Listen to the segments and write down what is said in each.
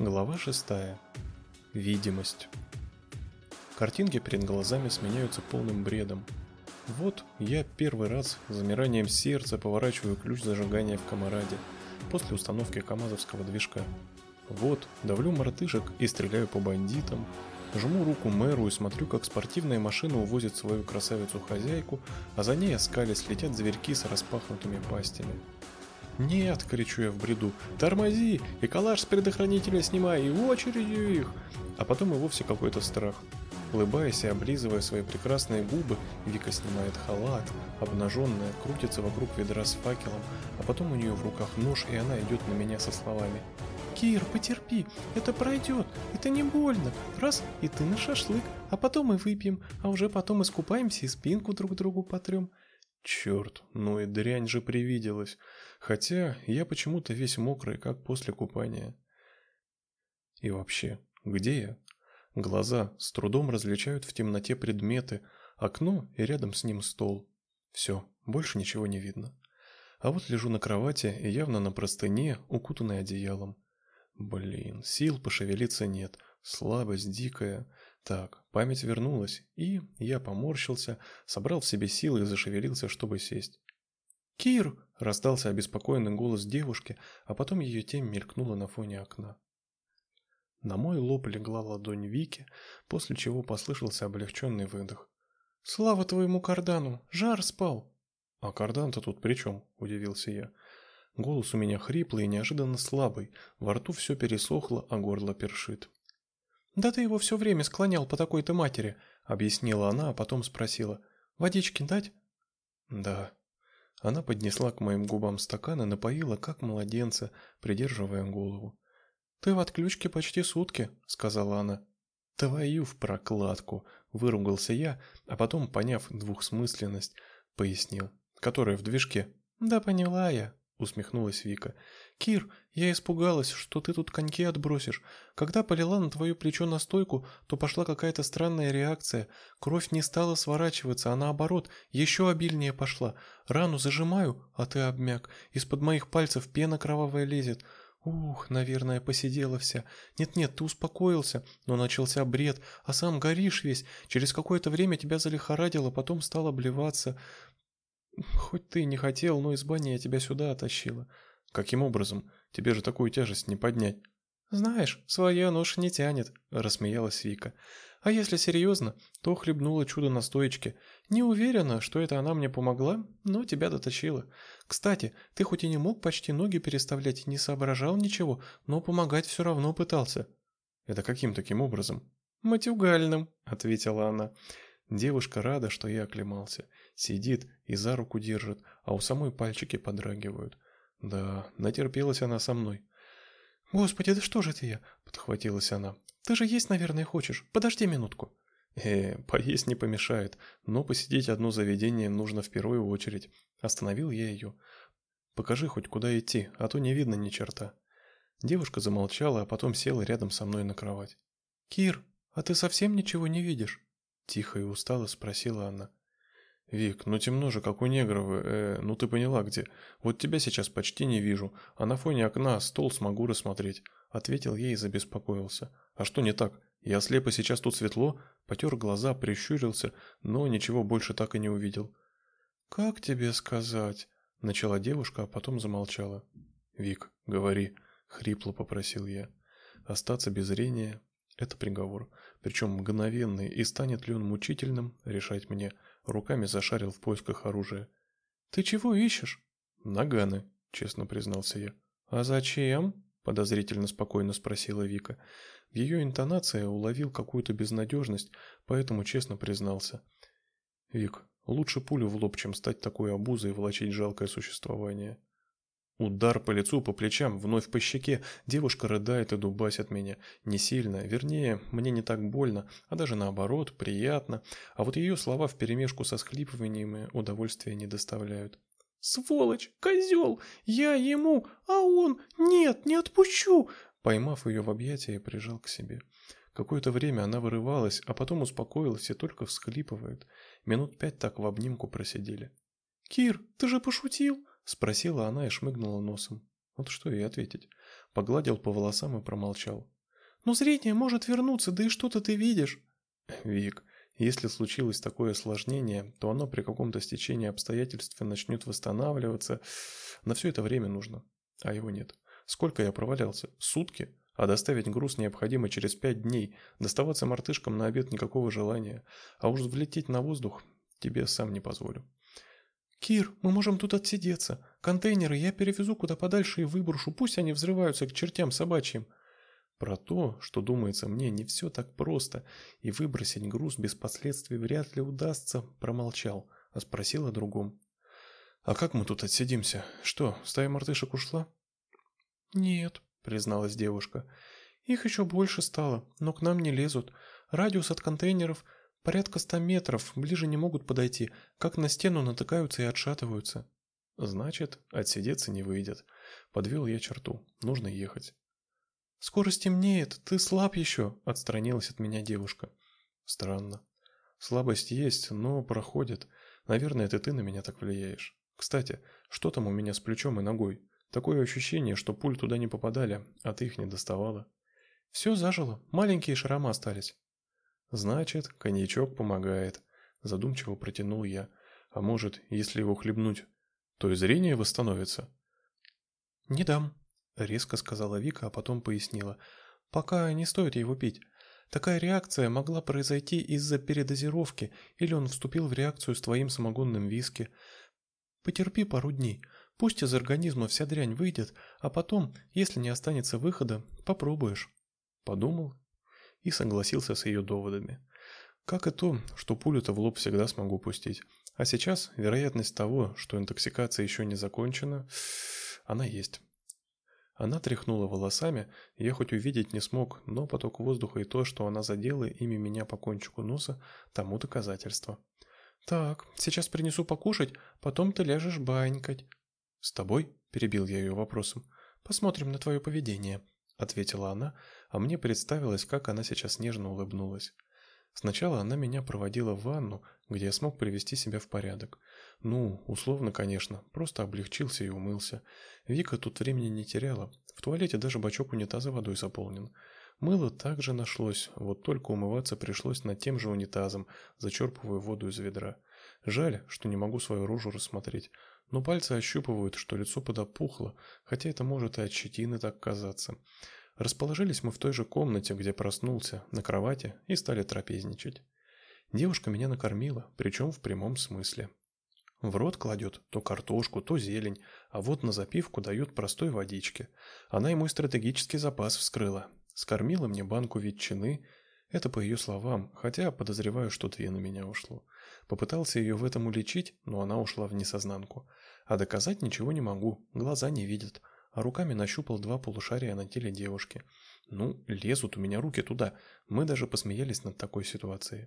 Глава 6. Видимость. Картинки перед глазами сменяются полным бредом. Вот я первый раз замиранием сердца поворачиваю ключ зажигания в Комараде после установки КАМАЗовского движка. Вот, давлю мартышек и стреляю по бандитам. Жму руку мэру и смотрю, как спортивная машина увозит свою красавицу-хозяйку, а за ней оскались летят зверьки с распахнутыми пастями. «Нет!» — кричу я в бреду. «Тормози! И калаш с предохранителя снимай! И очередью их!» А потом и вовсе какой-то страх. Улыбаясь и облизывая свои прекрасные губы, Вика снимает халат, обнаженная, крутится вокруг ведра с факелом, а потом у нее в руках нож, и она идет на меня со словами. «Кир, потерпи, это пройдет, это не больно. Раз, и ты на шашлык, а потом и выпьем, а уже потом искупаемся и спинку друг другу потрем». Черт, ну и дрянь же привиделась. Хотя я почему-то весь мокрый, как после купания. И вообще, где я? Глаза с трудом различают в темноте предметы, окно и рядом с ним стол. Все, больше ничего не видно. А вот лежу на кровати и явно на простыне, укутанной одеялом. Блин, сил пошевелиться нет, слабость дикая. Так, память вернулась, и я поморщился, собрал в себе силы и зашевелился, чтобы сесть. «Кир!» – раздался обеспокоенный голос девушки, а потом ее тень мелькнула на фоне окна. На мой лоб легла ладонь Вики, после чего послышался облегченный выдох. «Слава твоему кардану! Жар спал!» «А кардан-то тут при чем?» – удивился я. Голос у меня хриплый и неожиданно слабый, во рту все пересохло, а горло першит. «Да ты его все время склонял по такой-то матери», — объяснила она, а потом спросила. «Водички дать?» «Да». Она поднесла к моим губам стакан и напоила, как младенца, придерживая голову. «Ты в отключке почти сутки», — сказала она. «Твою в прокладку!» — выругался я, а потом, поняв двухсмысленность, пояснил. «Которая в движке?» «Да поняла я», усмехнулась Вика. Кир, я испугалась, что ты тут коньки отбросишь. Когда полила на твое плечо настойку, то пошла какая-то странная реакция. Кровь не стала сворачиваться, а наоборот, еще обильнее пошла. Рану зажимаю, а ты обмяк. Из-под моих пальцев пена кровавая лезет. Ух, наверное, посидела вся. Нет-нет, ты успокоился, но начался бред, а сам горишь весь. Через какое-то время тебя залихорадило, потом стал обливаться. Хоть ты не хотел, но из бани я тебя сюда оттащила. Каким образом? Тебе же такую тяжесть не поднять. Знаешь, своя нож не тянет, рассмеялась Вика. А если серьезно, то хлебнула чудо на стоечке. Не уверена, что это она мне помогла, но тебя дотащила. Кстати, ты хоть и не мог почти ноги переставлять и не соображал ничего, но помогать все равно пытался. Это каким таким образом? Матюгальным, ответила она. Девушка рада, что я оклемался. Сидит и за руку держит, а у самой пальчики подрагивают. Да, натерпелась она со мной. «Господи, да что же это я?» – подхватилась она. «Ты же есть, наверное, хочешь. Подожди минутку». «Э, поесть не помешает, но посидеть одно заведение нужно в первую очередь». Остановил я ее. «Покажи хоть куда идти, а то не видно ни черта». Девушка замолчала, а потом села рядом со мной на кровать. «Кир, а ты совсем ничего не видишь?» Тихо и устало спросила она. «Вик, ну темно же, как у негров, э, ну ты поняла где. Вот тебя сейчас почти не вижу, а на фоне окна стол смогу рассмотреть», — ответил ей и забеспокоился. «А что не так? Я слепо сейчас тут светло?» Потер глаза, прищурился, но ничего больше так и не увидел. «Как тебе сказать?» — начала девушка, а потом замолчала. «Вик, говори», — хрипло попросил я. «Остаться без зрения — это приговор, причем мгновенный, и станет ли он мучительным, решать мне — руками зашарил в поисках оружия. «Ты чего ищешь?» «Наганы», — честно признался я. «А зачем?» — подозрительно спокойно спросила Вика. В ее интонации уловил какую-то безнадежность, поэтому честно признался. «Вик, лучше пулю в лоб, чем стать такой обузой и влачить жалкое существование». Удар по лицу, по плечам, вновь по щеке. Девушка рыдает и дубасит меня. Не сильно, вернее, мне не так больно, а даже наоборот, приятно. А вот ее слова вперемешку со схлипываниями удовольствия не доставляют. «Сволочь! Козел! Я ему! А он! Нет, не отпущу!» Поймав ее в объятия, прижал к себе. Какое-то время она вырывалась, а потом успокоилась и только всхлипывает. Минут пять так в обнимку просидели. «Кир, ты же пошутил?» Спросила она и шмыгнула носом. Вот что ей ответить. Погладил по волосам и промолчал. «Ну зрение может вернуться, да и что-то ты видишь». «Вик, если случилось такое осложнение, то оно при каком-то стечении обстоятельств начнет восстанавливаться. На все это время нужно, а его нет. Сколько я провалялся? Сутки? А доставить груз необходимо через пять дней. Доставаться мартышкам на обед никакого желания. А уж влететь на воздух тебе сам не позволю. «Кир, мы можем тут отсидеться. Контейнеры я перевезу куда подальше и выброшу, пусть они взрываются к чертям собачьим». Про то, что думается мне, не все так просто, и выбросить груз без последствий вряд ли удастся, промолчал, а спросил о другом. «А как мы тут отсидимся? Что, стая мартышек ушла?» «Нет», — призналась девушка. «Их еще больше стало, но к нам не лезут. Радиус от контейнеров порядка ста метров, ближе не могут подойти, как на стену натыкаются и отшатываются». «Значит, отсидеться не выйдет. Подвел я черту. Нужно ехать». «Скоро стемнеет, ты слаб еще», — отстранилась от меня девушка. «Странно. Слабость есть, но проходит. Наверное, это ты на меня так влияешь. Кстати, что там у меня с плечом и ногой? Такое ощущение, что пуль туда не попадали, а ты их не доставала. Все зажило, маленькие шрамы остались. Значит, коньячок помогает, задумчиво протянул я. А может, если его хлебнуть, то и зрение восстановится? Не дам, резко сказала Вика, а потом пояснила. Пока не стоит его пить. Такая реакция могла произойти из-за передозировки, или он вступил в реакцию с твоим самогонным виски. Потерпи пару дней, Пусть из организма вся дрянь выйдет, а потом, если не останется выхода, попробуешь. Подумал и согласился с ее доводами. Как и то, что пулю-то в лоб всегда смогу пустить. А сейчас вероятность того, что интоксикация еще не закончена, она есть. Она тряхнула волосами, я хоть увидеть не смог, но поток воздуха и то, что она задела ими меня по кончику носа, тому доказательство. «Так, сейчас принесу покушать, потом ты ляжешь банькать», «С тобой?» – перебил я ее вопросом. «Посмотрим на твое поведение», – ответила она, а мне представилось, как она сейчас нежно улыбнулась. Сначала она меня проводила в ванну, где я смог привести себя в порядок. Ну, условно, конечно, просто облегчился и умылся. Вика тут времени не теряла. В туалете даже бачок унитаза водой заполнен. Мыло также нашлось, вот только умываться пришлось над тем же унитазом, зачерпывая воду из ведра. Жаль, что не могу свою рожу рассмотреть но пальцы ощупывают, что лицо подопухло, хотя это может и от щетины так казаться. Расположились мы в той же комнате, где проснулся, на кровати, и стали трапезничать. Девушка меня накормила, причем в прямом смысле. В рот кладет то картошку, то зелень, а вот на запивку дает простой водички. Она и мой стратегический запас вскрыла. Скормила мне банку ветчины, это по ее словам, хотя подозреваю, что две на меня ушло. Попытался ее в этом уличить, но она ушла в несознанку. А доказать ничего не могу, глаза не видят. А руками нащупал два полушария на теле девушки. Ну, лезут у меня руки туда. Мы даже посмеялись над такой ситуацией.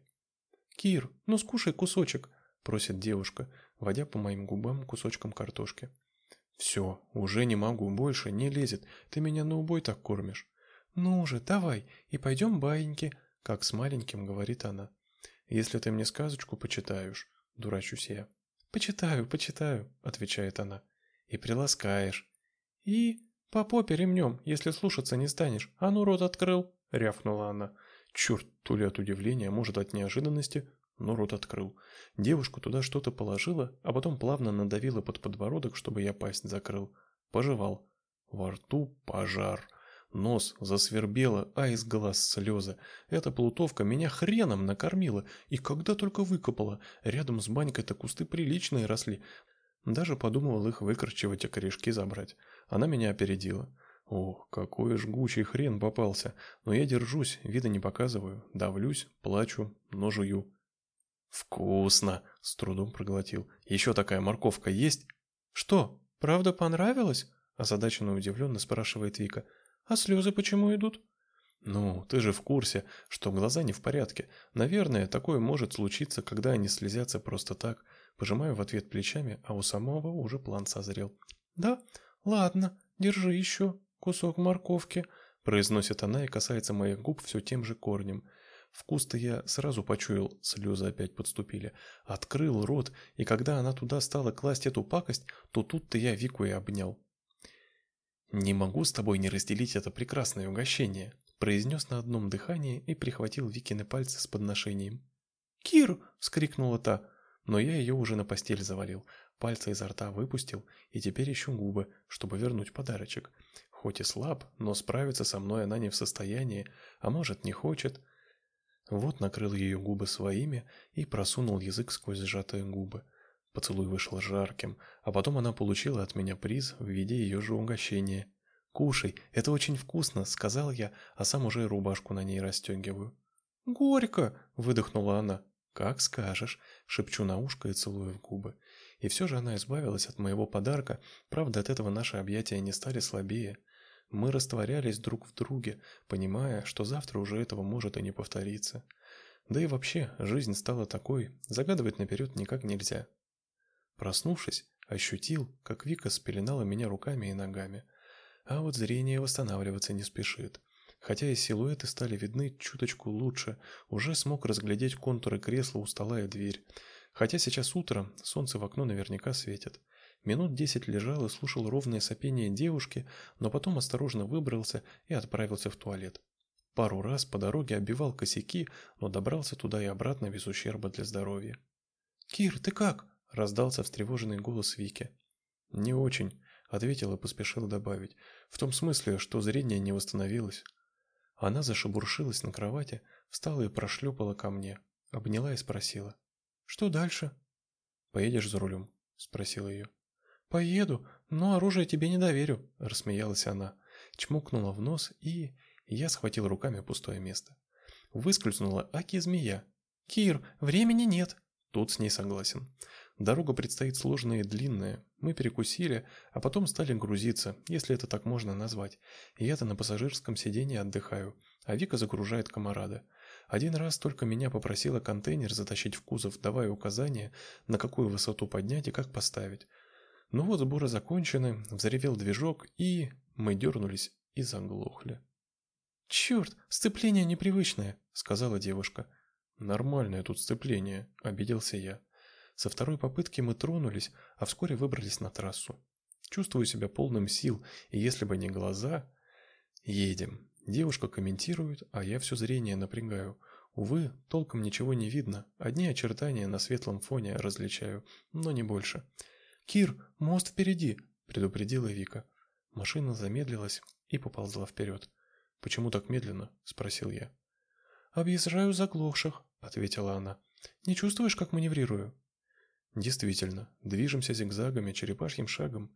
«Кир, ну скушай кусочек», – просит девушка, водя по моим губам кусочком картошки. «Все, уже не могу, больше не лезет. Ты меня на убой так кормишь». «Ну же, давай, и пойдем баиньки», – как с маленьким говорит она. Если ты мне сказочку почитаешь, дурачусь я. Почитаю, почитаю, отвечает она. И приласкаешь. И по попе ремнем, если слушаться не станешь. А ну рот открыл, рявкнула она. Черт, то ли от удивления, а может от неожиданности, но рот открыл. Девушку туда что-то положила, а потом плавно надавила под подбородок, чтобы я пасть закрыл. Пожевал. Во рту пожар. Нос засвербело, а из глаз слезы. Эта плутовка меня хреном накормила, и когда только выкопала. Рядом с банькой-то кусты приличные росли. Даже подумывал их выкорчевать и корешки забрать. Она меня опередила. Ох, какой жгучий хрен попался. Но я держусь, вида не показываю. Давлюсь, плачу, но жую. «Вкусно!» – с трудом проглотил. «Еще такая морковка есть?» «Что, правда понравилось?» – озадаченно удивленно спрашивает Вика. А слезы почему идут? Ну, ты же в курсе, что глаза не в порядке. Наверное, такое может случиться, когда они слезятся просто так. Пожимаю в ответ плечами, а у самого уже план созрел. Да? Ладно, держи еще кусок морковки, произносит она и касается моих губ все тем же корнем. Вкус-то я сразу почуял, слезы опять подступили. Открыл рот, и когда она туда стала класть эту пакость, то тут-то я Вику и обнял. «Не могу с тобой не разделить это прекрасное угощение», произнес на одном дыхании и прихватил Викины пальцы с подношением. «Кир!» — вскрикнула та, но я ее уже на постель завалил, пальцы изо рта выпустил и теперь ищу губы, чтобы вернуть подарочек. Хоть и слаб, но справиться со мной она не в состоянии, а может не хочет. Вот накрыл ее губы своими и просунул язык сквозь сжатые губы. Поцелуй вышел жарким, а потом она получила от меня приз в виде ее же угощения. «Кушай, это очень вкусно», — сказал я, а сам уже рубашку на ней расстегиваю. «Горько!» — выдохнула она. «Как скажешь», — шепчу на ушко и целую в губы. И все же она избавилась от моего подарка, правда, от этого наши объятия не стали слабее. Мы растворялись друг в друге, понимая, что завтра уже этого может и не повториться. Да и вообще, жизнь стала такой, загадывать наперед никак нельзя. Проснувшись, ощутил, как Вика спеленала меня руками и ногами. А вот зрение восстанавливаться не спешит. Хотя и силуэты стали видны чуточку лучше, уже смог разглядеть контуры кресла у стола и дверь. Хотя сейчас утро, солнце в окно наверняка светит. Минут десять лежал и слушал ровное сопение девушки, но потом осторожно выбрался и отправился в туалет. Пару раз по дороге оббивал косяки, но добрался туда и обратно без ущерба для здоровья. «Кир, ты как?» Раздался встревоженный голос Вики. «Не очень», — ответил и поспешил добавить. «В том смысле, что зрение не восстановилось». Она зашебуршилась на кровати, встала и прошлепала ко мне, обняла и спросила. «Что дальше?» «Поедешь за рулем?» — спросила ее. «Поеду, но оружие тебе не доверю», — рассмеялась она. Чмокнула в нос и... Я схватил руками пустое место. Выскользнула Аки-змея. «Кир, времени нет!» Тут с ней согласен. Дорога предстоит сложная и длинная. Мы перекусили, а потом стали грузиться, если это так можно назвать. Я-то на пассажирском сиденье отдыхаю, а Вика загружает комарада. Один раз только меня попросила контейнер затащить в кузов, давая указания, на какую высоту поднять и как поставить. Ну вот сборы закончены, взревел движок, и мы дернулись и заглохли. «Черт, сцепление непривычное», — сказала девушка. «Нормальное тут сцепление», — обиделся я. Со второй попытки мы тронулись, а вскоре выбрались на трассу. Чувствую себя полным сил, и если бы не глаза... Едем. Девушка комментирует, а я все зрение напрягаю. Увы, толком ничего не видно, одни очертания на светлом фоне различаю, но не больше. «Кир, мост впереди!» – предупредила Вика. Машина замедлилась и поползла вперед. «Почему так медленно?» – спросил я. «Объезжаю заглохших», – ответила она. «Не чувствуешь, как маневрирую?» Действительно, движемся зигзагами, черепашьим шагом.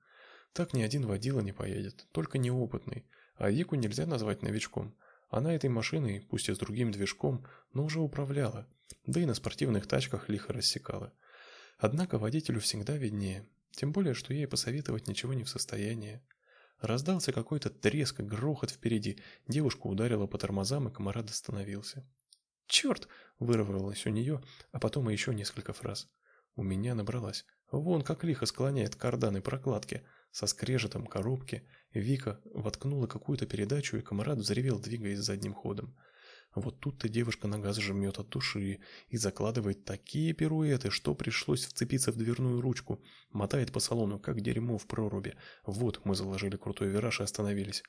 Так ни один водила не поедет, только неопытный. А Вику нельзя назвать новичком. Она этой машиной, пусть и с другим движком, но уже управляла, да и на спортивных тачках лихо рассекала. Однако водителю всегда виднее, тем более, что ей посоветовать ничего не в состоянии. Раздался какой-то треск грохот впереди, девушка ударила по тормозам, и комарад остановился. «Черт!» – вырвалось у нее, а потом и еще несколько фраз. У меня набралась. Вон как лихо склоняет карданы прокладки. Со скрежетом коробки Вика воткнула какую-то передачу, и комарат взревел, двигаясь задним ходом. Вот тут-то девушка на газ жмет от души и закладывает такие пируэты, что пришлось вцепиться в дверную ручку. Мотает по салону, как дерьмо в проруби. Вот мы заложили крутой вираж и остановились.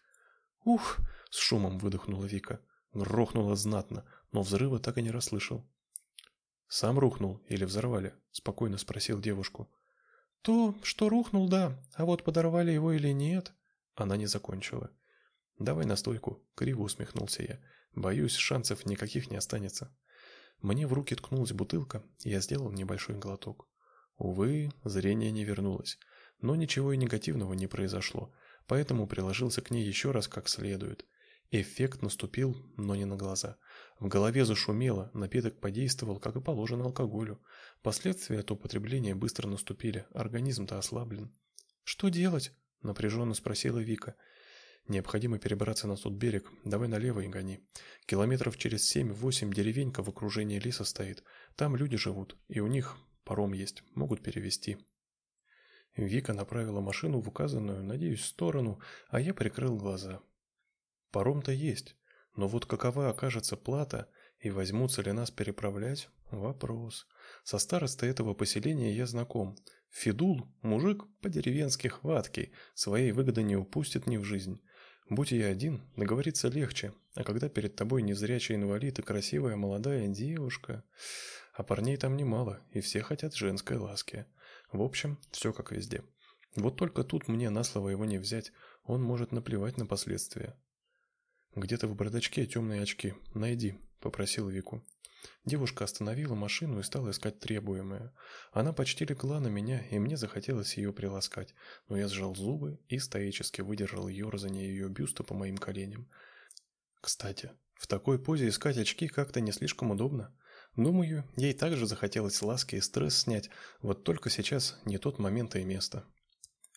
«Ух!» — с шумом выдохнула Вика. Грохнула знатно, но взрыва так и не расслышал. «Сам рухнул или взорвали?» – спокойно спросил девушку. «То, что рухнул, да, а вот подорвали его или нет?» Она не закончила. «Давай на стойку», – криво усмехнулся я. «Боюсь, шансов никаких не останется». Мне в руки ткнулась бутылка, я сделал небольшой глоток. Увы, зрение не вернулось, но ничего и негативного не произошло, поэтому приложился к ней еще раз как следует. Эффект наступил, но не на глаза – в голове зашумело, напиток подействовал, как и положено алкоголю. Последствия от употребления быстро наступили, организм-то ослаблен. «Что делать?» – напряженно спросила Вика. «Необходимо перебраться на тот берег. Давай налево и гони. Километров через семь-восемь деревенька в окружении леса стоит. Там люди живут, и у них паром есть, могут перевезти». Вика направила машину в указанную, надеюсь, сторону, а я прикрыл глаза. Паром-то есть, но вот какова окажется плата, И возьмутся ли нас переправлять? Вопрос. Со старостой этого поселения я знаком. Федул – мужик по-деревенски хваткий, своей выгоды не упустит ни в жизнь. Будь я один, договориться легче, а когда перед тобой незрячий инвалид и красивая молодая девушка... А парней там немало, и все хотят женской ласки. В общем, все как везде. Вот только тут мне на слово его не взять, он может наплевать на последствия. «Где-то в бардачке темные очки, найди», – попросил Вику. Девушка остановила машину и стала искать требуемое. Она почти легла на меня, и мне захотелось ее приласкать, но я сжал зубы и стоически выдержал ерзание ее бюста по моим коленям. Кстати, в такой позе искать очки как-то не слишком удобно. Думаю, ей также захотелось ласки и стресс снять, вот только сейчас не тот момент и место.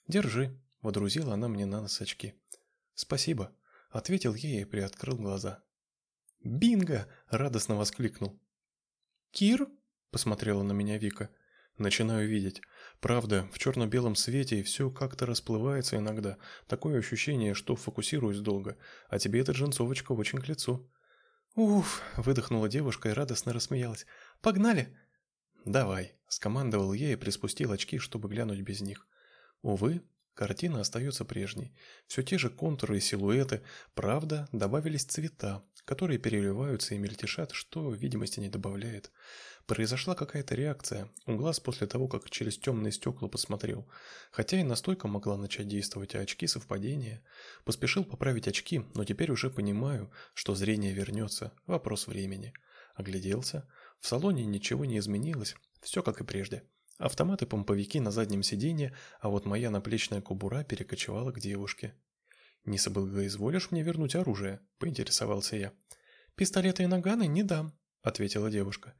«Держи», — водрузила она мне на нос очки. «Спасибо», — ответил ей и приоткрыл глаза. «Бинго!» – радостно воскликнул. «Кир?» – посмотрела на меня Вика. Начинаю видеть. Правда, в черно-белом свете и все как-то расплывается иногда. Такое ощущение, что фокусируюсь долго. А тебе эта джинсовочка очень к лицу. «Уф!» – выдохнула девушка и радостно рассмеялась. «Погнали!» «Давай!» – скомандовал я и приспустил очки, чтобы глянуть без них. Увы, Картина остается прежней. Все те же контуры и силуэты, правда, добавились цвета, которые переливаются и мельтешат, что видимости не добавляет. Произошла какая-то реакция у глаз после того, как через темные стекла посмотрел. Хотя и настойка могла начать действовать, а очки совпадения. Поспешил поправить очки, но теперь уже понимаю, что зрение вернется. Вопрос времени. Огляделся. В салоне ничего не изменилось. Все как и прежде. Автоматы-помповики на заднем сиденье, а вот моя наплечная кобура перекочевала к девушке. «Не соблагоизволишь мне вернуть оружие?» – поинтересовался я. «Пистолеты и наганы не дам», – ответила девушка.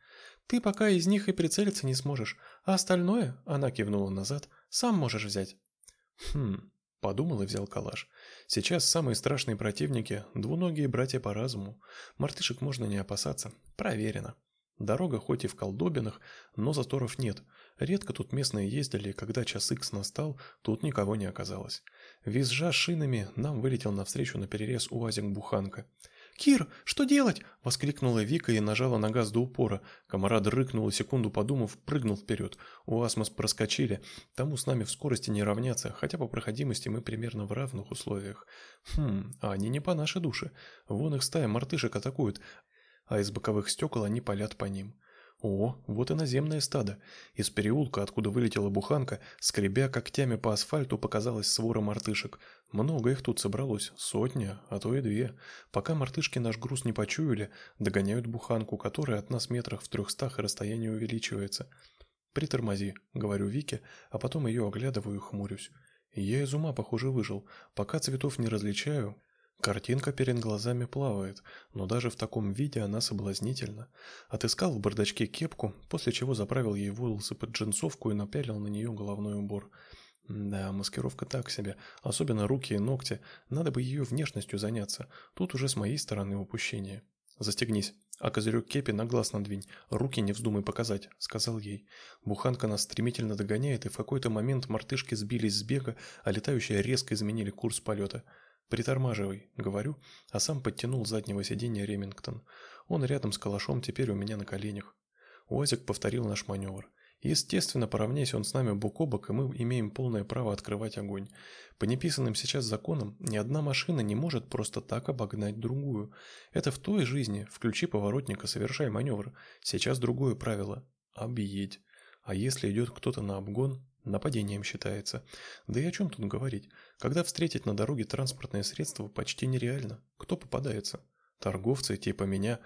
«Ты пока из них и прицелиться не сможешь, а остальное, – она кивнула назад, – сам можешь взять». «Хм...» – подумал и взял калаш. «Сейчас самые страшные противники – двуногие братья по разуму. Мартышек можно не опасаться. Проверено». Дорога хоть и в колдобинах, но заторов нет. Редко тут местные ездили, когда час икс настал, тут никого не оказалось. Визжа шинами, нам вылетел навстречу на перерез УАЗик-буханка. «Кир, что делать?» – воскликнула Вика и нажала на газ до упора. Комарад рыкнул и секунду подумав, прыгнул вперед. УАЗ мы проскочили. Тому с нами в скорости не равняться, хотя по проходимости мы примерно в равных условиях. Хм, а они не по нашей душе. Вон их стая мартышек атакуют, а из боковых стекол они палят по ним. О, вот и наземное стадо. Из переулка, откуда вылетела буханка, скребя когтями по асфальту, показалась свора мартышек. Много их тут собралось, сотня, а то и две. Пока мартышки наш груз не почуяли, догоняют буханку, которая от нас метрах в трехстах и расстояние увеличивается. «Притормози», — говорю Вике, а потом ее оглядываю и хмурюсь. Я из ума, похоже, выжил. Пока цветов не различаю, Картинка перед глазами плавает, но даже в таком виде она соблазнительна. Отыскал в бардачке кепку, после чего заправил ей волосы под джинсовку и напялил на нее головной убор. Да, маскировка так себе, особенно руки и ногти. Надо бы ее внешностью заняться. Тут уже с моей стороны упущение. «Застегнись, а козырек кепи на глаз надвинь, руки не вздумай показать», — сказал ей. Буханка нас стремительно догоняет, и в какой-то момент мартышки сбились с бега, а летающие резко изменили курс полета. «Притормаживай», — говорю, а сам подтянул заднего сиденья Ремингтон. Он рядом с калашом, теперь у меня на коленях. Уазик повторил наш маневр. Естественно, поравняйся он с нами бок о бок, и мы имеем полное право открывать огонь. По неписанным сейчас законам, ни одна машина не может просто так обогнать другую. Это в той жизни, включи поворотника, совершай маневр. Сейчас другое правило – объедь. А если идет кто-то на обгон, Нападением считается. Да и о чем тут говорить? Когда встретить на дороге транспортное средство почти нереально. Кто попадается? Торговцы типа меня,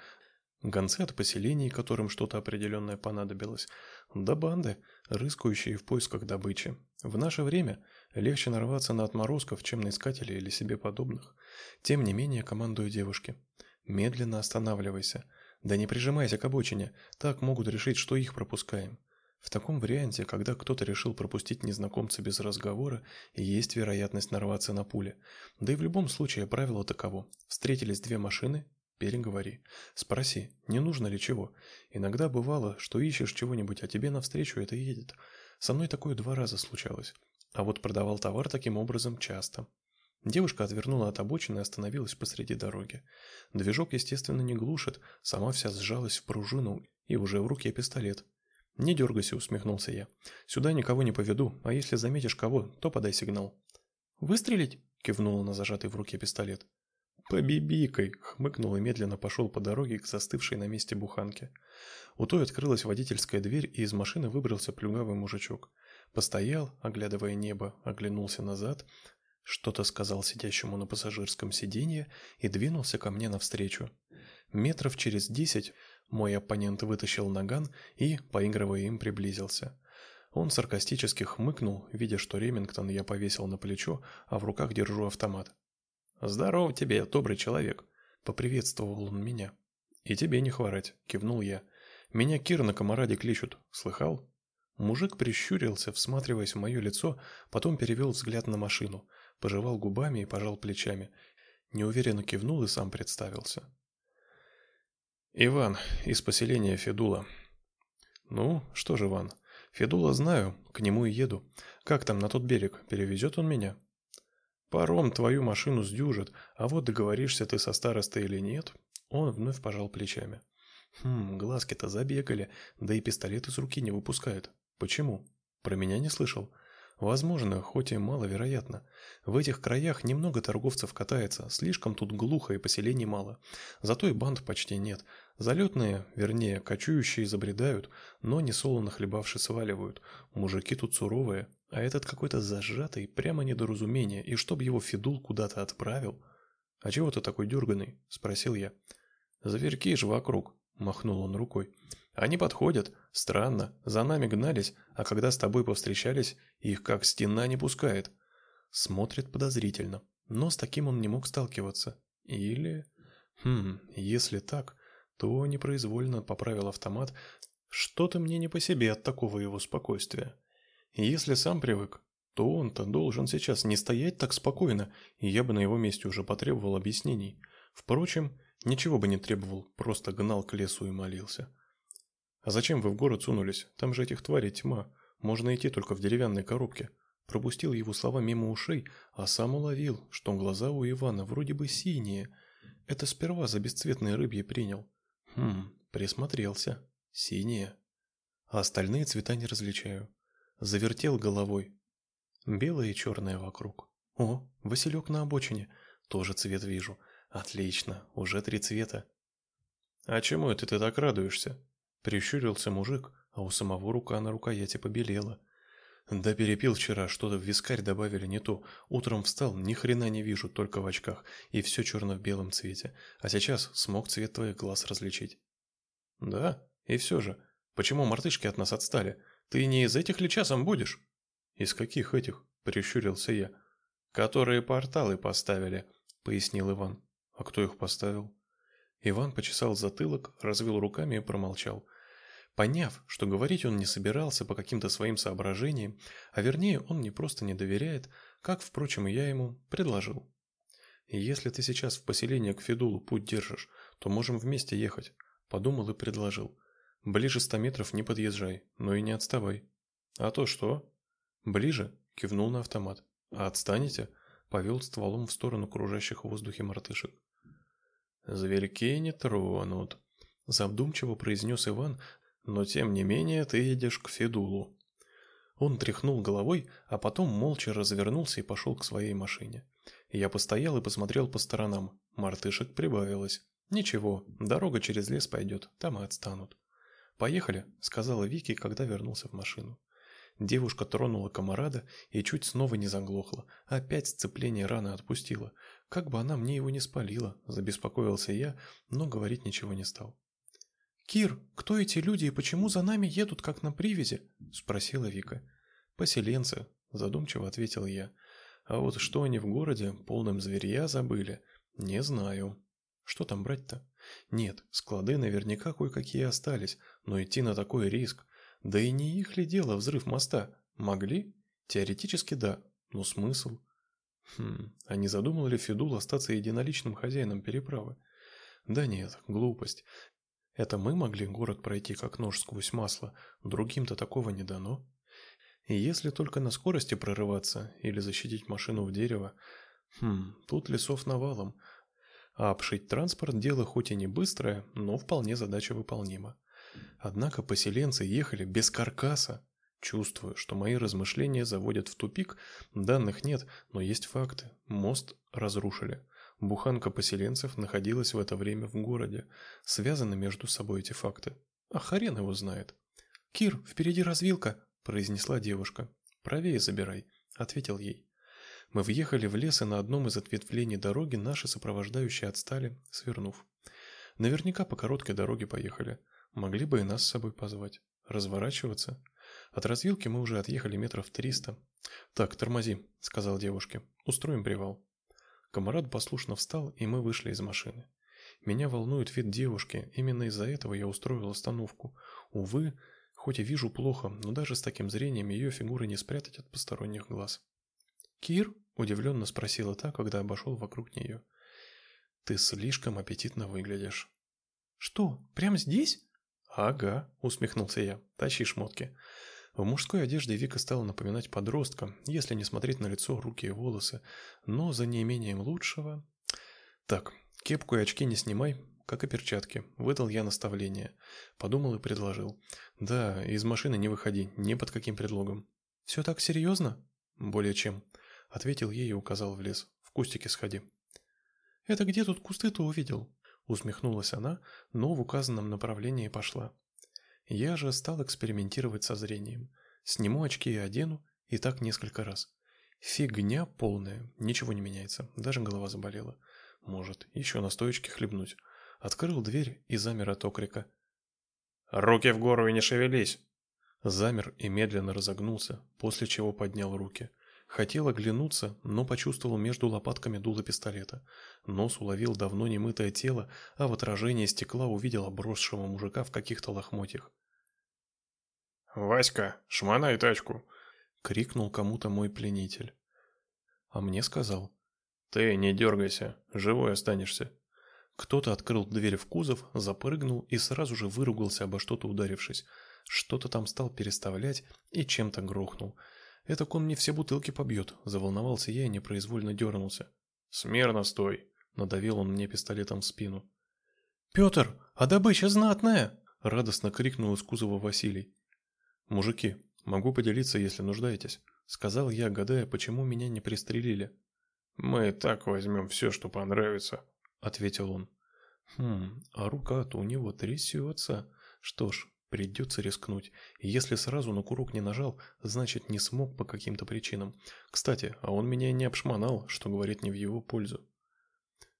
гонцы от поселений, которым что-то определенное понадобилось, да банды, рыскающие в поисках добычи. В наше время легче нарваться на отморозков, чем на искателей или себе подобных. Тем не менее, командую девушке. Медленно останавливайся. Да не прижимайся к обочине, так могут решить, что их пропускаем. В таком варианте, когда кто-то решил пропустить незнакомца без разговора, есть вероятность нарваться на пули. Да и в любом случае правило таково. Встретились две машины, переговори. Спроси, не нужно ли чего. Иногда бывало, что ищешь чего-нибудь, а тебе навстречу это едет. Со мной такое два раза случалось. А вот продавал товар таким образом часто. Девушка отвернула от обочины и остановилась посреди дороги. Движок, естественно, не глушит, сама вся сжалась в пружину, и уже в руке пистолет. «Не дергайся», — усмехнулся я. «Сюда никого не поведу, а если заметишь кого, то подай сигнал». «Выстрелить?» — кивнула на зажатый в руке пистолет. «Побибикай!» — хмыкнул и медленно пошел по дороге к застывшей на месте буханке. У той открылась водительская дверь, и из машины выбрался плюгавый мужичок. Постоял, оглядывая небо, оглянулся назад, что-то сказал сидящему на пассажирском сиденье и двинулся ко мне навстречу. Метров через десять мой оппонент вытащил наган и, поигрывая им, приблизился. Он саркастически хмыкнул, видя, что Ремингтон я повесил на плечо, а в руках держу автомат. «Здорово тебе, добрый человек!» — поприветствовал он меня. «И тебе не хворать!» — кивнул я. «Меня Кир на комараде кличут. Слыхал?» Мужик прищурился, всматриваясь в мое лицо, потом перевел взгляд на машину, пожевал губами и пожал плечами. Неуверенно кивнул и сам представился. «Иван, из поселения Федула». «Ну, что же, Иван, Федула знаю, к нему и еду. Как там на тот берег, перевезет он меня?» Паром твою машину сдюжит, а вот договоришься ты со старостой или нет, он вновь пожал плечами. Хм, глазки-то забегали, да и пистолет из руки не выпускает. Почему? Про меня не слышал. Возможно, хоть и маловероятно. В этих краях немного торговцев катается, слишком тут глухо и поселений мало. Зато и банд почти нет. Залетные, вернее, кочующие забредают, но не солоно хлебавши сваливают. Мужики тут суровые, а этот какой-то зажатый, прямо недоразумение, и чтоб его Федул куда-то отправил. «А чего ты такой дерганый?» – спросил я. «Зверьки же вокруг», – махнул он рукой. «Они подходят. Странно. За нами гнались, а когда с тобой повстречались, их как стена не пускает». Смотрит подозрительно. Но с таким он не мог сталкиваться. Или... Хм, если так, то непроизвольно поправил автомат. Что-то мне не по себе от такого его спокойствия. Если сам привык, то он-то должен сейчас не стоять так спокойно, и я бы на его месте уже потребовал объяснений. Впрочем, ничего бы не требовал, просто гнал к лесу и молился. «А зачем вы в город сунулись? Там же этих тварей тьма. Можно идти только в деревянной коробке». Пропустил его слова мимо ушей, а сам уловил, что глаза у Ивана вроде бы синие. Это сперва за бесцветные рыбьи принял. Хм, присмотрелся. Синие. А остальные цвета не различаю завертел головой. Белое и черное вокруг. О, Василек на обочине. Тоже цвет вижу. Отлично, уже три цвета. А чему это ты так радуешься? Прищурился мужик, а у самого рука на рукояти побелела. Да перепил вчера, что-то в вискарь добавили не то. Утром встал, ни хрена не вижу, только в очках, и все черно в белом цвете. А сейчас смог цвет твоих глаз различить. Да, и все же, почему мартышки от нас отстали? Ты не из этих ли часом будешь? Из каких этих? Прищурился я. Которые порталы поставили, пояснил Иван. А кто их поставил? Иван почесал затылок, развел руками и промолчал. Поняв, что говорить он не собирался по каким-то своим соображениям, а вернее он мне просто не доверяет, как, впрочем, и я ему предложил. «Если ты сейчас в поселение к Федулу путь держишь, то можем вместе ехать», – подумал и предложил. Ближе ста метров не подъезжай, но и не отставай. А то что? Ближе, кивнул на автомат. А отстанете? Повел стволом в сторону кружащих в воздухе мартышек. Зверьки не тронут, задумчиво произнес Иван, но тем не менее ты едешь к Федулу. Он тряхнул головой, а потом молча развернулся и пошел к своей машине. Я постоял и посмотрел по сторонам. Мартышек прибавилось. Ничего, дорога через лес пойдет, там и отстанут. «Поехали», — сказала Вики, когда вернулся в машину. Девушка тронула комарада и чуть снова не заглохла. Опять сцепление рано отпустила. Как бы она мне его не спалила, забеспокоился я, но говорить ничего не стал. «Кир, кто эти люди и почему за нами едут, как на привязи?» – спросила Вика. «Поселенцы», – задумчиво ответил я. «А вот что они в городе, полном зверья, забыли? Не знаю. Что там брать-то?» Нет, склады наверняка кое-какие остались, но идти на такой риск. Да и не их ли дело взрыв моста? Могли? Теоретически да, но смысл? Хм, а не задумал ли Федул остаться единоличным хозяином переправы? Да нет, глупость. Это мы могли город пройти как нож сквозь масло, другим-то такого не дано. И если только на скорости прорываться или защитить машину в дерево, Хм, тут лесов навалом. А обшить транспорт – дело хоть и не быстрое, но вполне задача выполнима. Однако поселенцы ехали без каркаса. Чувствую, что мои размышления заводят в тупик. Данных нет, но есть факты. Мост разрушили. Буханка поселенцев находилась в это время в городе. Связаны между собой эти факты. А хрен его знает. «Кир, впереди развилка!» – произнесла девушка. «Правее забирай», – ответил ей. Мы въехали в лес, и на одном из ответвлений дороги наши сопровождающие отстали, свернув. Наверняка по короткой дороге поехали. Могли бы и нас с собой позвать. Разворачиваться. От развилки мы уже отъехали метров триста. «Так, тормози», — сказал девушке. «Устроим привал». Комарат послушно встал, и мы вышли из машины. Меня волнует вид девушки, именно из-за этого я устроил остановку. Увы, хоть и вижу плохо, но даже с таким зрением ее фигуры не спрятать от посторонних глаз. «Кир?» – удивленно спросила та, когда обошел вокруг нее. «Ты слишком аппетитно выглядишь». «Что, прямо здесь?» «Ага», – усмехнулся я. «Тащи шмотки». В мужской одежде Вика стала напоминать подростка, если не смотреть на лицо, руки и волосы, но за неимением лучшего... Так, кепку и очки не снимай, как и перчатки. Выдал я наставление. Подумал и предложил. Да, из машины не выходи, ни под каким предлогом. «Все так серьезно?» «Более чем», — ответил ей и указал в лес. «В кустике сходи». «Это где тут кусты-то увидел?» Усмехнулась она, но в указанном направлении пошла. Я же стал экспериментировать со зрением. Сниму очки и одену, и так несколько раз. Фигня полная, ничего не меняется, даже голова заболела. Может, еще настоечки хлебнуть. Открыл дверь и замер от окрика. «Руки в гору и не шевелись!» Замер и медленно разогнулся, после чего поднял руки. Хотел оглянуться, но почувствовал между лопатками дуло пистолета. Нос уловил давно немытое тело, а в отражении стекла увидел обросшего мужика в каких-то лохмотьях. «Васька, шмонай тачку!» — крикнул кому-то мой пленитель. А мне сказал. «Ты не дергайся, живой останешься». Кто-то открыл дверь в кузов, запрыгнул и сразу же выругался обо что-то ударившись. Что-то там стал переставлять и чем-то грохнул. Это он мне все бутылки побьет», – заволновался я и непроизвольно дернулся. «Смирно стой!» – надавил он мне пистолетом в спину. «Петр, а добыча знатная!» – радостно крикнул из кузова Василий. «Мужики, могу поделиться, если нуждаетесь», – сказал я, гадая, почему меня не пристрелили. «Мы так возьмем все, что понравится», – ответил он. «Хм, а рука-то у него трясется. Что ж, Придется рискнуть. Если сразу на курок не нажал, значит не смог по каким-то причинам. Кстати, а он меня не обшмонал, что говорит не в его пользу.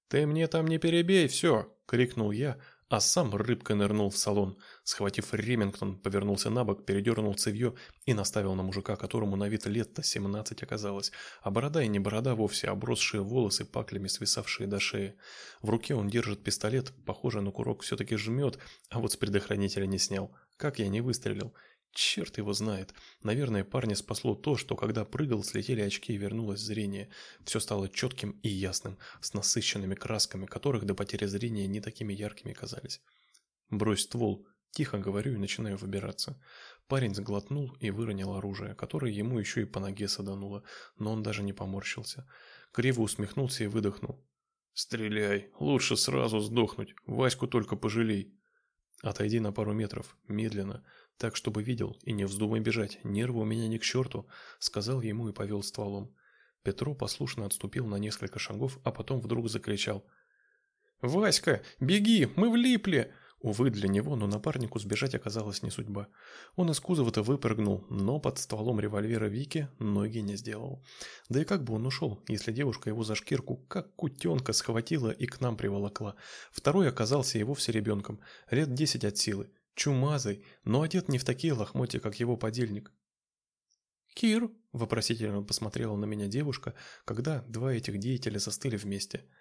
«Ты мне там не перебей, все!» — крикнул я, а сам рыбкой нырнул в салон. Схватив Ремингтон, повернулся на бок, передернул цевьё и наставил на мужика, которому на вид лет-то семнадцать оказалось, а борода и не борода вовсе, обросшие волосы паклями свисавшие до шеи. В руке он держит пистолет, похоже на курок все-таки жмет, а вот с предохранителя не снял. Как я не выстрелил? Черт его знает. Наверное, парня спасло то, что когда прыгал, слетели очки и вернулось зрение. Все стало четким и ясным, с насыщенными красками, которых до потери зрения не такими яркими казались. «Брось ствол», Тихо говорю и начинаю выбираться. Парень сглотнул и выронил оружие, которое ему еще и по ноге садануло, но он даже не поморщился. Криво усмехнулся и выдохнул. «Стреляй, лучше сразу сдохнуть, Ваську только пожалей». «Отойди на пару метров, медленно, так, чтобы видел, и не вздумай бежать, нервы у меня ни к черту», — сказал ему и повел стволом. Петро послушно отступил на несколько шагов, а потом вдруг закричал. «Васька, беги, мы влипли!» Увы для него, но напарнику сбежать оказалась не судьба. Он из кузова-то выпрыгнул, но под стволом револьвера Вики ноги не сделал. Да и как бы он ушел, если девушка его за шкирку, как кутенка, схватила и к нам приволокла. Второй оказался и вовсе ребенком, лет десять от силы. Чумазый, но одет не в такие лохмотья, как его подельник. «Кир?» – вопросительно посмотрела на меня девушка, когда два этих деятеля застыли вместе –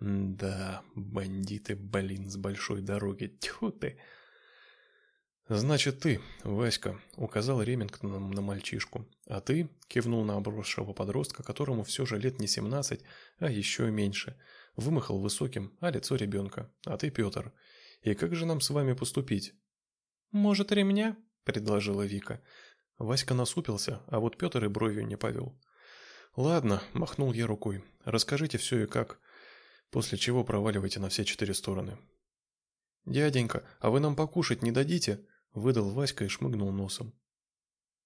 да, бандиты, блин, с большой дороги. Тьфу ты. Значит, ты, Васька, указал Ремингтоном на мальчишку, а ты кивнул на обросшего подростка, которому все же лет не семнадцать, а еще меньше. Вымахал высоким, а лицо ребенка. А ты Петр. И как же нам с вами поступить? Может, ремня? предложила Вика. Васька насупился, а вот Петр и бровью не повел. Ладно, махнул я рукой. Расскажите все и как. После чего проваливайте на все четыре стороны. Дяденька, а вы нам покушать не дадите? выдал Васька и шмыгнул носом.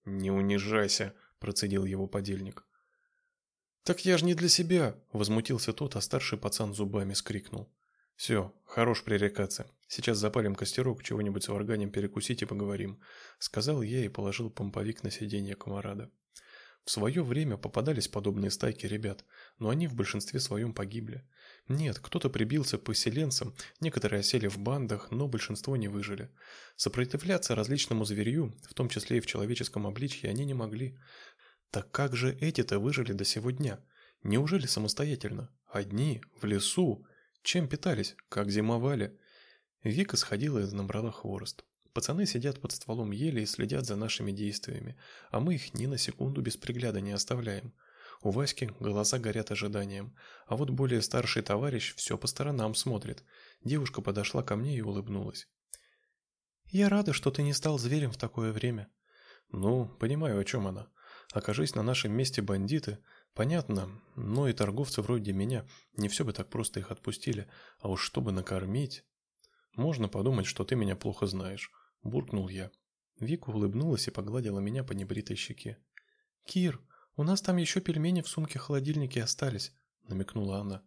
Не унижайся, процедил его подельник. Так я ж не для себя, возмутился тот, а старший пацан зубами скрикнул. Все, хорош пререкаться. Сейчас запалим костерок, чего-нибудь сварганим перекусить и поговорим, сказал я и положил помповик на сиденье комарада. В свое время попадались подобные стайки ребят, но они в большинстве своем погибли. Нет, кто-то прибился к поселенцам, некоторые осели в бандах, но большинство не выжили. Сопротивляться различному зверью, в том числе и в человеческом обличье, они не могли. Так как же эти-то выжили до сего дня? Неужели самостоятельно? Одни, в лесу? Чем питались? Как зимовали? Вика сходила и набрала хворост. Пацаны сидят под стволом ели и следят за нашими действиями, а мы их ни на секунду без пригляда не оставляем. У Васьки глаза горят ожиданием, а вот более старший товарищ все по сторонам смотрит. Девушка подошла ко мне и улыбнулась. «Я рада, что ты не стал зверем в такое время». «Ну, понимаю, о чем она. Окажись на нашем месте бандиты, понятно, но и торговцы вроде меня не все бы так просто их отпустили, а уж чтобы накормить...» «Можно подумать, что ты меня плохо знаешь буркнул я. Вика улыбнулась и погладила меня по небритой щеке. «Кир, у нас там еще пельмени в сумке-холодильнике остались», — намекнула она.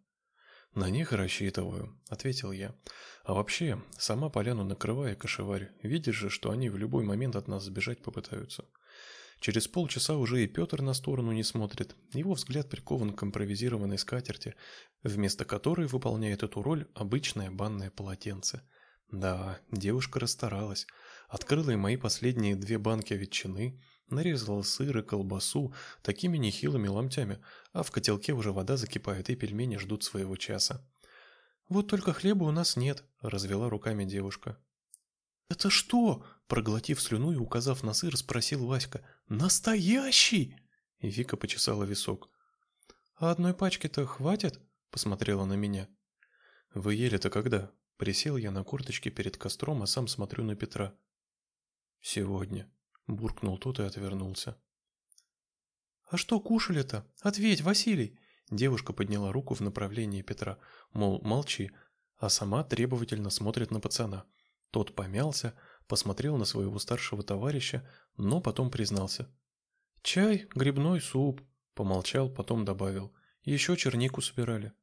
«На них рассчитываю», — ответил я. «А вообще, сама поляну накрывая кошеварь, видишь же, что они в любой момент от нас сбежать попытаются». Через полчаса уже и Петр на сторону не смотрит, его взгляд прикован к импровизированной скатерти, вместо которой выполняет эту роль обычное банное полотенце. Да, девушка расстаралась, Открыла и мои последние две банки ветчины, нарезала сыр и колбасу такими нехилыми ломтями, а в котелке уже вода закипает и пельмени ждут своего часа. «Вот только хлеба у нас нет», — развела руками девушка. «Это что?» — проглотив слюну и указав на сыр, спросил Васька. «Настоящий?» И Вика почесала висок. «А одной пачки-то хватит?» — посмотрела на меня. «Вы ели-то когда?» Присел я на корточки перед костром, а сам смотрю на Петра. «Сегодня», — буркнул тот и отвернулся. «А что кушали-то? Ответь, Василий!» Девушка подняла руку в направлении Петра, мол, молчи, а сама требовательно смотрит на пацана. Тот помялся, посмотрел на своего старшего товарища, но потом признался. «Чай, грибной суп», — помолчал, потом добавил. «Еще чернику собирали».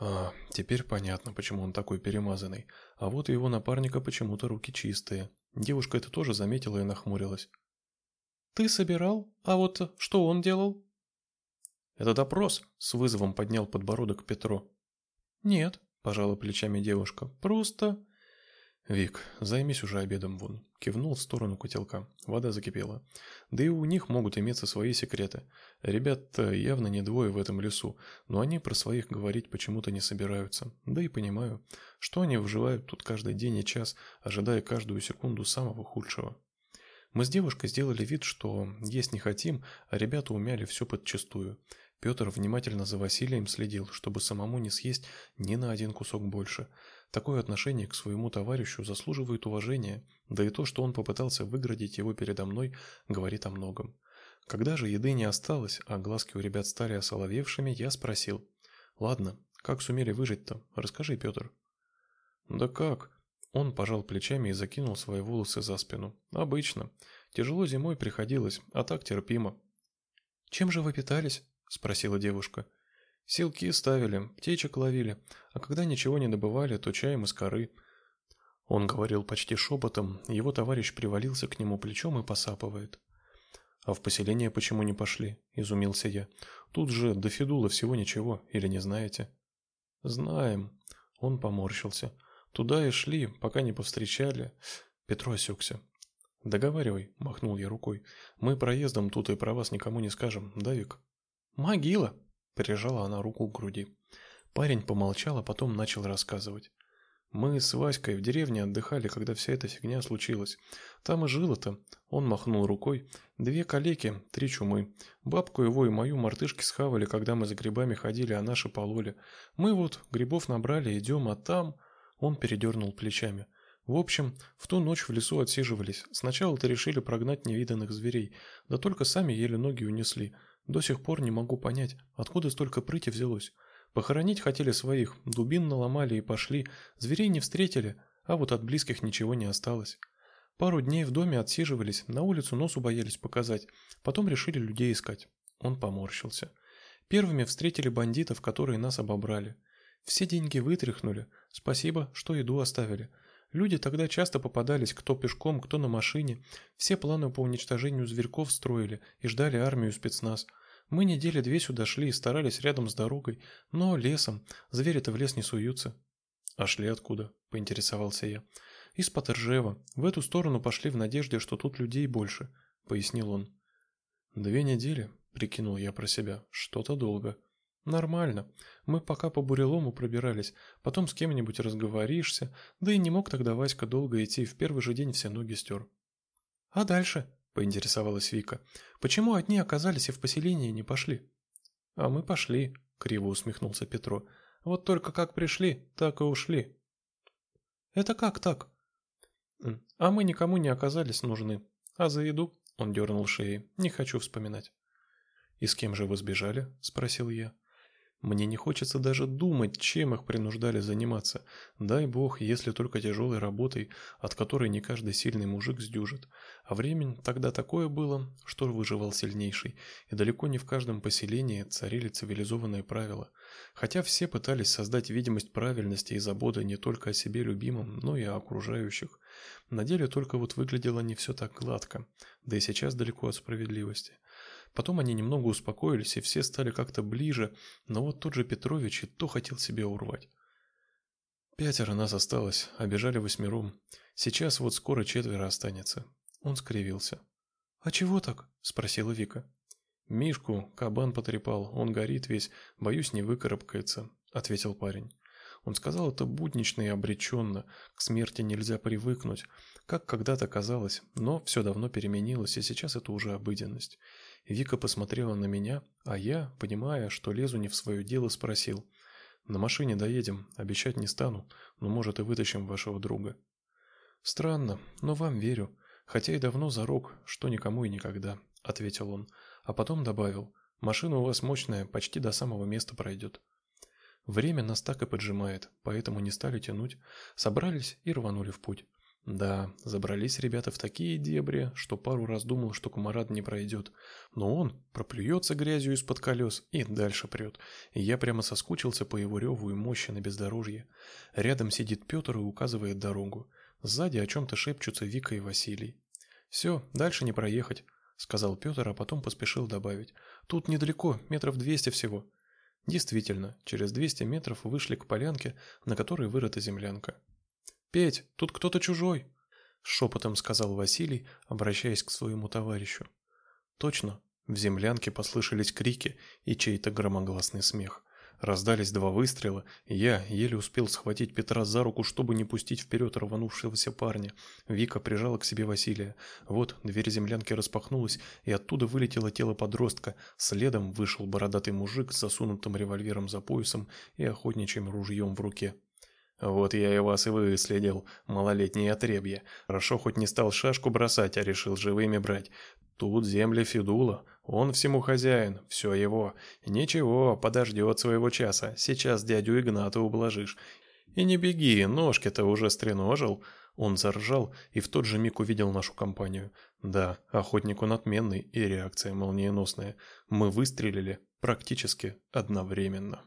А, теперь понятно, почему он такой перемазанный. А вот у его напарника почему-то руки чистые. Девушка это тоже заметила и нахмурилась. «Ты собирал? А вот что он делал?» «Это допрос», — с вызовом поднял подбородок Петро. «Нет», — пожала плечами девушка, — «просто...» «Вик, займись уже обедом вон», — кивнул в сторону котелка. Вода закипела. Да и у них могут иметься свои секреты. ребят явно не двое в этом лесу, но они про своих говорить почему-то не собираются. Да и понимаю, что они выживают тут каждый день и час, ожидая каждую секунду самого худшего. Мы с девушкой сделали вид, что есть не хотим, а ребята умяли все подчистую. Петр внимательно за Василием следил, чтобы самому не съесть ни на один кусок больше. Такое отношение к своему товарищу заслуживает уважения, да и то, что он попытался выградить его передо мной, говорит о многом. Когда же еды не осталось, а глазки у ребят стали осоловевшими, я спросил. «Ладно, как сумели выжить-то? Расскажи, Петр». «Да как?» Он пожал плечами и закинул свои волосы за спину. «Обычно. Тяжело зимой приходилось, а так терпимо». «Чем же вы питались?» – спросила девушка. Силки ставили, птичек ловили, а когда ничего не добывали, то чаем из коры. Он говорил почти шепотом, его товарищ привалился к нему плечом и посапывает. «А в поселение почему не пошли?» – изумился я. «Тут же до Федула всего ничего, или не знаете?» «Знаем». Он поморщился. «Туда и шли, пока не повстречали». Петро осекся. «Договаривай», – махнул я рукой. «Мы проездом тут и про вас никому не скажем, да, Вик?» «Могила», Прижала она руку к груди. Парень помолчал, а потом начал рассказывать. Мы с Васькой в деревне отдыхали, когда вся эта фигня случилась. Там и жило-то. Он махнул рукой. Две калеки, три чумы. Бабку его и мою мартышки схавали, когда мы за грибами ходили, а наши пололи. Мы вот грибов набрали, идем, а там... Он передернул плечами. В общем, в ту ночь в лесу отсиживались. Сначала-то решили прогнать невиданных зверей, да только сами еле ноги унесли. До сих пор не могу понять, откуда столько прыти взялось. Похоронить хотели своих, дубин наломали и пошли, зверей не встретили, а вот от близких ничего не осталось. Пару дней в доме отсиживались, на улицу носу боялись показать, потом решили людей искать. Он поморщился. Первыми встретили бандитов, которые нас обобрали. Все деньги вытряхнули, спасибо, что еду оставили. Люди тогда часто попадались, кто пешком, кто на машине. Все планы по уничтожению зверьков строили и ждали армию спецназ. Мы недели две сюда шли и старались рядом с дорогой, но лесом, звери-то в лес не суются. А шли откуда? поинтересовался я. Из-под Ржева. В эту сторону пошли в надежде, что тут людей больше, пояснил он. Две недели, прикинул я про себя. Что-то долго. Нормально. Мы пока по бурелому пробирались, потом с кем-нибудь разговоришься, да и не мог тогда Васька долго идти, в первый же день все ноги стер. А дальше? поинтересовалась Вика. Почему одни оказались и в поселение не пошли? А мы пошли, криво усмехнулся Петро. Вот только как пришли, так и ушли. Это как так? А мы никому не оказались нужны. А за еду? Он дернул шеей. Не хочу вспоминать. И с кем же вы сбежали? спросил я. Мне не хочется даже думать, чем их принуждали заниматься. Дай бог, если только тяжелой работой, от которой не каждый сильный мужик сдюжит. А времени тогда такое было, что выживал сильнейший, и далеко не в каждом поселении царили цивилизованные правила. Хотя все пытались создать видимость правильности и заботы не только о себе любимом, но и о окружающих. На деле только вот выглядело не все так гладко, да и сейчас далеко от справедливости. Потом они немного успокоились, и все стали как-то ближе, но вот тот же Петрович и то хотел себе урвать. Пятеро нас осталось, обежали восьмером. Сейчас вот скоро четверо останется. Он скривился. «А чего так?» – спросила Вика. «Мишку кабан потрепал, он горит весь, боюсь, не выкарабкается», – ответил парень. Он сказал это буднично и обреченно, к смерти нельзя привыкнуть, как когда-то казалось, но все давно переменилось, и сейчас это уже обыденность. Вика посмотрела на меня, а я, понимая, что лезу не в свое дело, спросил. «На машине доедем, обещать не стану, но, может, и вытащим вашего друга». «Странно, но вам верю, хотя и давно зарок, что никому и никогда», — ответил он, а потом добавил. «Машина у вас мощная, почти до самого места пройдет». Время нас так и поджимает, поэтому не стали тянуть, собрались и рванули в путь. Да, забрались ребята в такие дебри, что пару раз думал, что комарат не пройдет. Но он проплюется грязью из-под колес и дальше прет. И я прямо соскучился по его реву и мощи на бездорожье. Рядом сидит Петр и указывает дорогу. Сзади о чем-то шепчутся Вика и Василий. «Все, дальше не проехать», — сказал Петр, а потом поспешил добавить. «Тут недалеко, метров двести всего». Действительно, через 200 метров вышли к полянке, на которой вырыта землянка. «Петь, тут кто-то чужой!» — шепотом сказал Василий, обращаясь к своему товарищу. Точно, в землянке послышались крики и чей-то громогласный смех. Раздались два выстрела, и я еле успел схватить Петра за руку, чтобы не пустить вперед рванувшегося парня. Вика прижала к себе Василия. Вот дверь землянки распахнулась, и оттуда вылетело тело подростка. Следом вышел бородатый мужик с засунутым револьвером за поясом и охотничьим ружьем в руке. Вот я и вас и выследил, малолетние отребья. Хорошо хоть не стал шашку бросать, а решил живыми брать. Тут земли Федула, он всему хозяин, все его. Ничего, подождет своего часа, сейчас дядю Игната ублажишь. И не беги, ножки-то уже стреножил. Он заржал и в тот же миг увидел нашу компанию. Да, охотник он отменный и реакция молниеносная. Мы выстрелили практически одновременно.